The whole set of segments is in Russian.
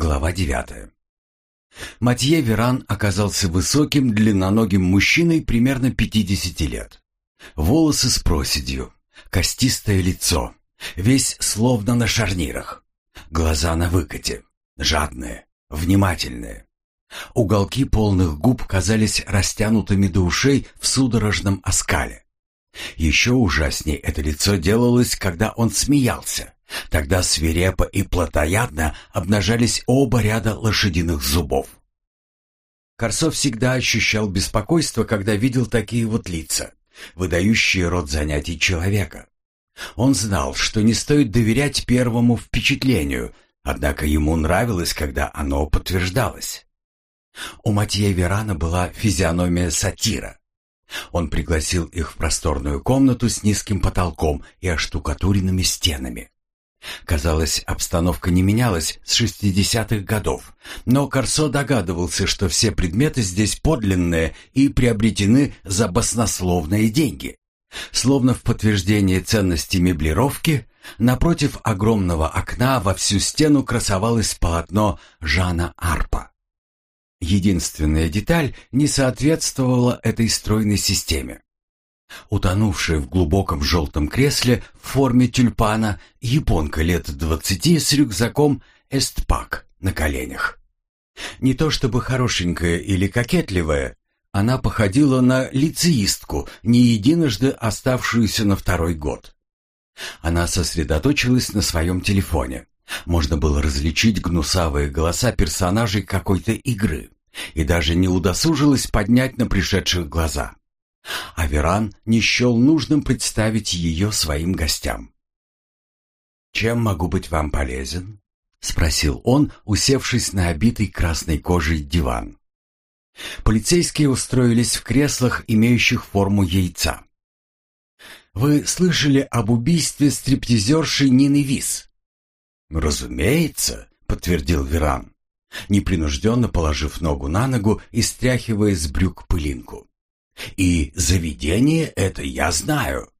Глава девятая. Матье Веран оказался высоким, длинноногим мужчиной примерно 50 лет. Волосы с проседью, костистое лицо, весь словно на шарнирах. Глаза на выкате, жадные, внимательные. Уголки полных губ казались растянутыми до ушей в судорожном оскале. Еще ужасней это лицо делалось, когда он смеялся. Тогда свирепо и плотоядно обнажались оба ряда лошадиных зубов. Корсо всегда ощущал беспокойство, когда видел такие вот лица, выдающие род занятий человека. Он знал, что не стоит доверять первому впечатлению, однако ему нравилось, когда оно подтверждалось. У Матье Верана была физиономия сатира. Он пригласил их в просторную комнату с низким потолком и оштукатуренными стенами. Казалось, обстановка не менялась с шестидесятых годов, но Корсо догадывался, что все предметы здесь подлинные и приобретены за баснословные деньги. Словно в подтверждение ценности меблировки, напротив огромного окна во всю стену красовалось полотно Жана Арпа. Единственная деталь не соответствовала этой стройной системе. Утонувшая в глубоком желтом кресле в форме тюльпана японка лет двадцати с рюкзаком «Эстпак» на коленях. Не то чтобы хорошенькая или кокетливая, она походила на лицеистку, не единожды оставшуюся на второй год. Она сосредоточилась на своем телефоне. Можно было различить гнусавые голоса персонажей какой-то игры и даже не удосужилась поднять на пришедших глаза. Аверан не счел нужным представить ее своим гостям. «Чем могу быть вам полезен?» — спросил он, усевшись на обитый красной кожей диван. Полицейские устроились в креслах, имеющих форму яйца. «Вы слышали об убийстве стриптизерши Нины Вис?» «Разумеется», — подтвердил Веран, непринужденно положив ногу на ногу и стряхивая с брюк пылинку. И заведение это я знаю.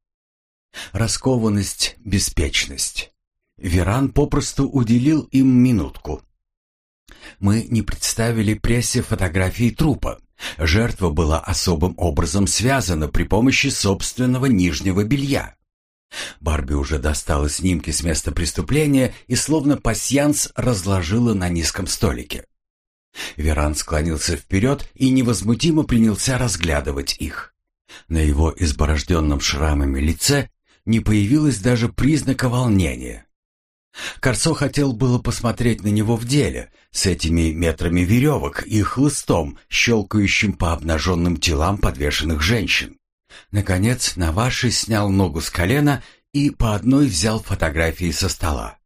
Раскованность, беспечность. Веран попросту уделил им минутку. Мы не представили прессе фотографии трупа. Жертва была особым образом связана при помощи собственного нижнего белья. Барби уже достала снимки с места преступления и словно пасьянс разложила на низком столике. Веран склонился вперед и невозмутимо принялся разглядывать их. На его изборожденном шрамами лице не появилось даже признака волнения. Корсо хотел было посмотреть на него в деле, с этими метрами веревок и хлыстом, щелкающим по обнаженным телам подвешенных женщин. Наконец, Наваши снял ногу с колена и по одной взял фотографии со стола.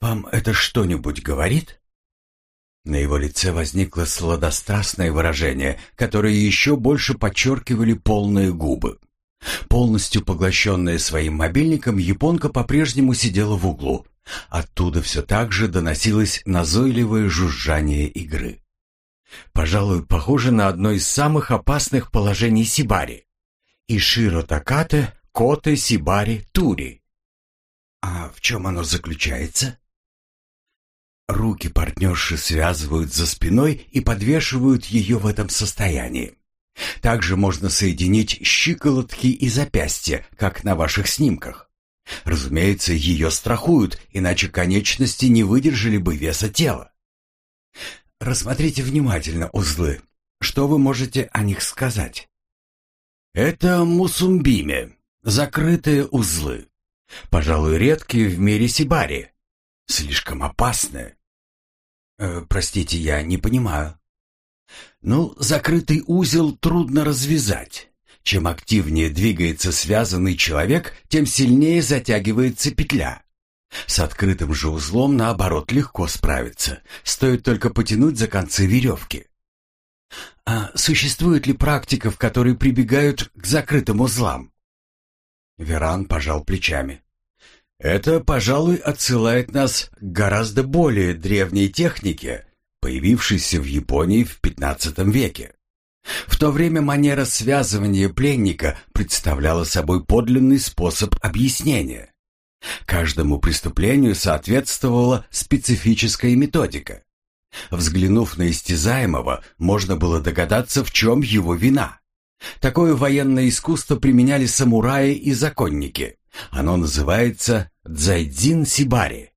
«Вам это что-нибудь говорит?» На его лице возникло сладострастное выражение, которое еще больше подчеркивали полные губы. Полностью поглощенная своим мобильником, японка по-прежнему сидела в углу. Оттуда все так же доносилось назойливое жужжание игры. Пожалуй, похоже на одно из самых опасных положений Сибари. Иширо Такате, Коте Сибари Тури. А в чем оно заключается? Руки партнерши связывают за спиной и подвешивают ее в этом состоянии. Также можно соединить щиколотки и запястья, как на ваших снимках. Разумеется, ее страхуют, иначе конечности не выдержали бы веса тела. Рассмотрите внимательно узлы. Что вы можете о них сказать? Это мусумбиме, закрытые узлы. Пожалуй, редкие в мире сибари. Слишком опасные. Э, простите, я не понимаю. Ну, закрытый узел трудно развязать. Чем активнее двигается связанный человек, тем сильнее затягивается петля. С открытым же узлом, наоборот, легко справиться. Стоит только потянуть за концы веревки. А существует ли практика, в которой прибегают к закрытым узлам? Веран пожал плечами. Это, пожалуй, отсылает нас к гораздо более древней технике, появившейся в Японии в XV веке. В то время манера связывания пленника представляла собой подлинный способ объяснения. Каждому преступлению соответствовала специфическая методика. Взглянув на истязаемого, можно было догадаться, в чем его вина. Такое военное искусство применяли самураи и законники. Оно называется дзайдзин сибари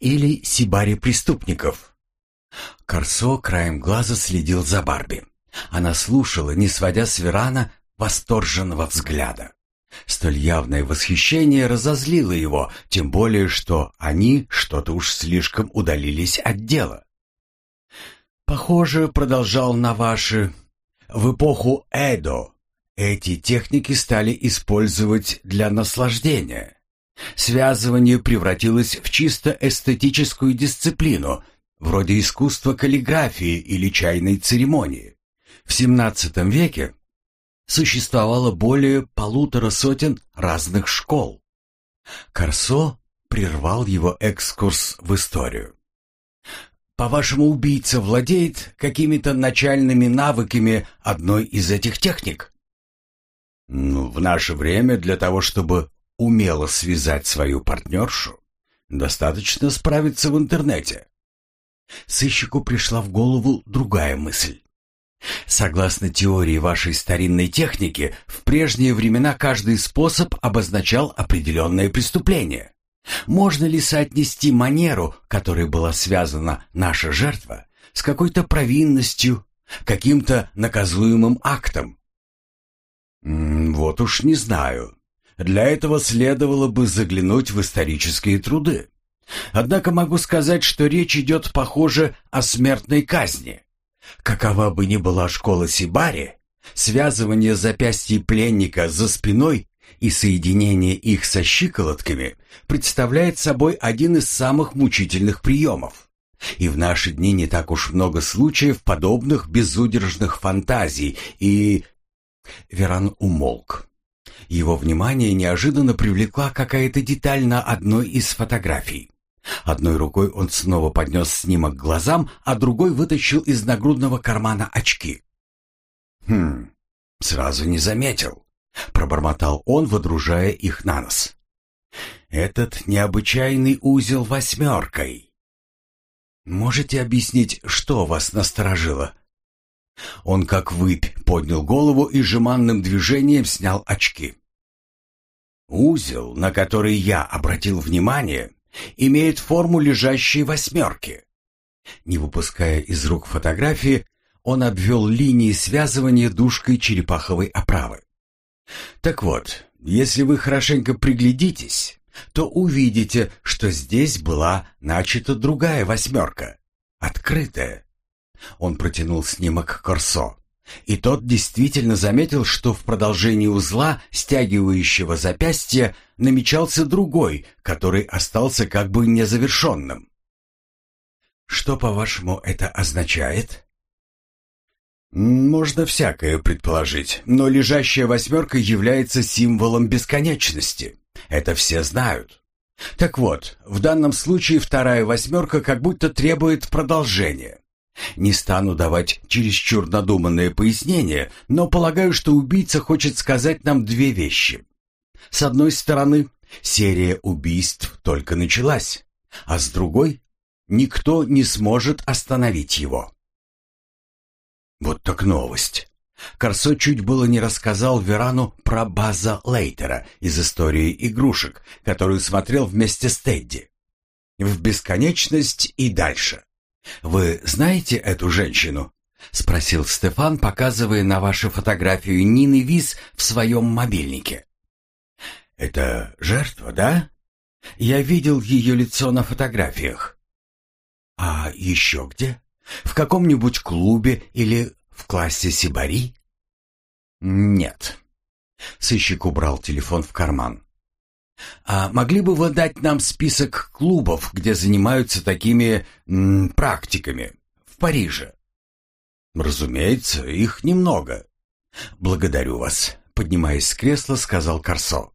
или сибари преступников. Корсо краем глаза следил за Барби. Она слушала, не сводя с Верана восторженного взгляда. Столь явное восхищение разозлило его, тем более, что они что-то уж слишком удалились от дела. «Похоже, — продолжал Наваши, — в эпоху Эдо эти техники стали использовать для наслаждения. Связывание превратилось в чисто эстетическую дисциплину, вроде искусства каллиграфии или чайной церемонии. В XVII веке существовало более полутора сотен разных школ. Корсо прервал его экскурс в историю. По-вашему, убийца владеет какими-то начальными навыками одной из этих техник? Ну, в наше время для того, чтобы умело связать свою партнершу, достаточно справиться в интернете. Сыщику пришла в голову другая мысль. Согласно теории вашей старинной техники, в прежние времена каждый способ обозначал определенное преступление. Можно ли соотнести манеру, которой была связана наша жертва, с какой-то провинностью, каким-то наказуемым актом? Вот уж не знаю. Для этого следовало бы заглянуть в исторические труды. Однако могу сказать, что речь идет, похоже, о смертной казни. Какова бы ни была школа Сибари, связывание запястья пленника за спиной и соединение их со щиколотками представляет собой один из самых мучительных приемов. И в наши дни не так уж много случаев подобных безудержных фантазий и... Веран умолк. Его внимание неожиданно привлекла какая-то деталь на одной из фотографий. Одной рукой он снова поднес снимок к глазам, а другой вытащил из нагрудного кармана очки. «Хм, сразу не заметил», — пробормотал он, водружая их на нос. «Этот необычайный узел восьмеркой. Можете объяснить, что вас насторожило?» Он как выпь поднял голову и жеманным движением снял очки. Узел, на который я обратил внимание, имеет форму лежащей восьмерки. Не выпуская из рук фотографии, он обвел линии связывания дужкой черепаховой оправы. Так вот, если вы хорошенько приглядитесь, то увидите, что здесь была начата другая восьмерка, открытая. Он протянул снимок Корсо. И тот действительно заметил, что в продолжении узла, стягивающего запястье, намечался другой, который остался как бы незавершенным. «Что, по-вашему, это означает?» «Можно всякое предположить, но лежащая восьмерка является символом бесконечности. Это все знают. Так вот, в данном случае вторая восьмерка как будто требует продолжения. Не стану давать чересчур надуманное пояснение, но полагаю, что убийца хочет сказать нам две вещи. С одной стороны, серия убийств только началась, а с другой, никто не сможет остановить его. Вот так новость. Корсо чуть было не рассказал Верану про База Лейтера из истории игрушек, которую смотрел вместе с Тедди. В бесконечность и дальше. «Вы знаете эту женщину?» — спросил Стефан, показывая на вашу фотографию Нины Виз в своем мобильнике. «Это жертва, да? Я видел ее лицо на фотографиях». «А еще где? В каком-нибудь клубе или в классе Сибари?» «Нет». Сыщик убрал телефон в карман. А могли бы вы дать нам список клубов, где занимаются такими м, практиками в Париже? Разумеется, их немного. Благодарю вас, поднимаясь с кресла, сказал Корсо.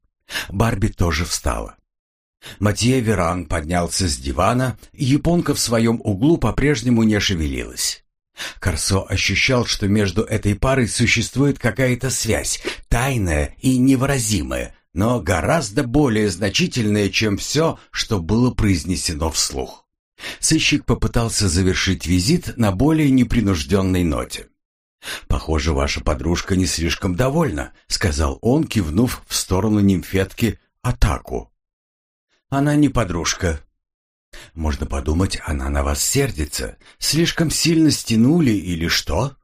Барби тоже встала. Матье Веран поднялся с дивана, японка в своем углу по-прежнему не шевелилась. Корсо ощущал, что между этой парой существует какая-то связь, тайная и невыразимая, но гораздо более значительное, чем все, что было произнесено вслух. Сыщик попытался завершить визит на более непринужденной ноте. «Похоже, ваша подружка не слишком довольна», — сказал он, кивнув в сторону нимфетки Атаку. «Она не подружка». «Можно подумать, она на вас сердится. Слишком сильно стянули или что?»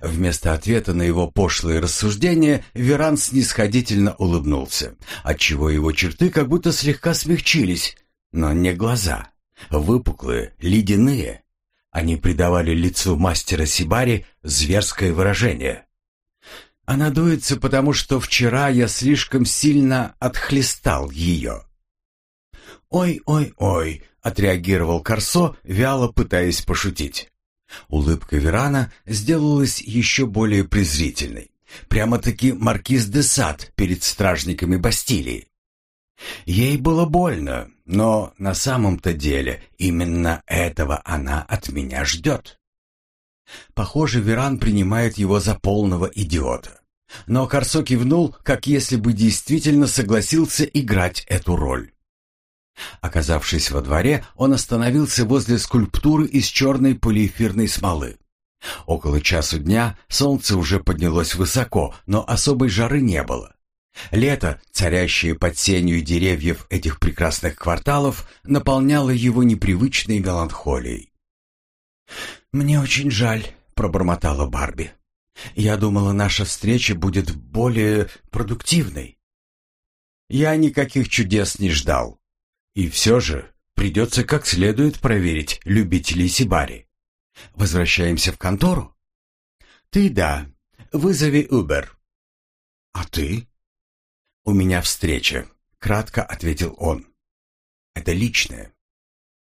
Вместо ответа на его пошлые рассуждения Веран снисходительно улыбнулся, отчего его черты как будто слегка смягчились, но не глаза, выпуклые, ледяные. Они придавали лицу мастера Сибари зверское выражение. Она дуется, потому что вчера я слишком сильно отхлестал ее. «Ой-ой-ой», — отреагировал Корсо, вяло пытаясь пошутить. Улыбка Верана сделалась еще более презрительной. Прямо-таки маркиз де Сад перед стражниками Бастилии. Ей было больно, но на самом-то деле именно этого она от меня ждет. Похоже, Веран принимает его за полного идиота. Но Корсо кивнул, как если бы действительно согласился играть эту роль. Оказавшись во дворе, он остановился возле скульптуры из черной полиэфирной смолы. Около часу дня солнце уже поднялось высоко, но особой жары не было. Лето, царящее под сенью деревьев этих прекрасных кварталов, наполняло его непривычной меланхолией. «Мне очень жаль», — пробормотала Барби. «Я думала, наша встреча будет более продуктивной». «Я никаких чудес не ждал», и все же придется как следует проверить любителей Сибари. Возвращаемся в контору? Ты да. Вызови Uber. А ты? У меня встреча, кратко ответил он. Это личное.